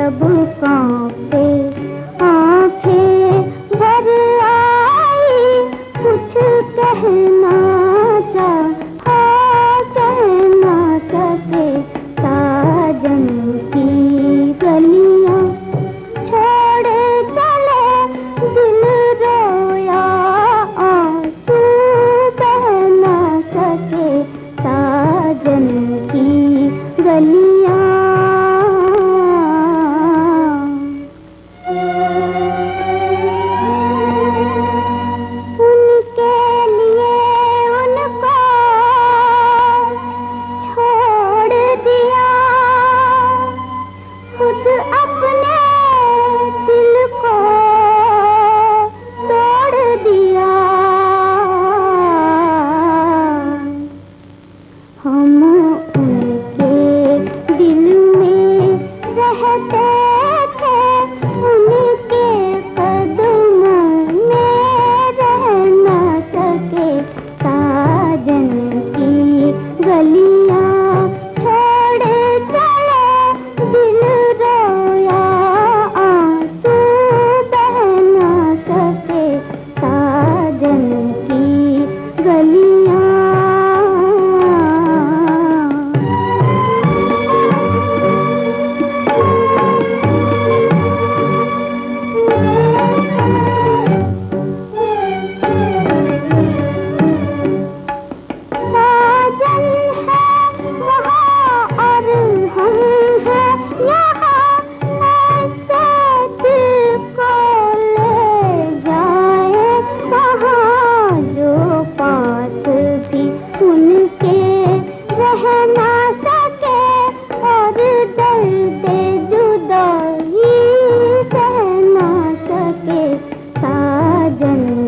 लब कांपे, आँखें भर आई, कुछ कहना चाहा कह ना सके साजन की गलियाँ। छोड़ चले दिल रोया, आँसू बह ना सके साजन की गलियाँ। हम उनके दिल में रहते थे 嗯。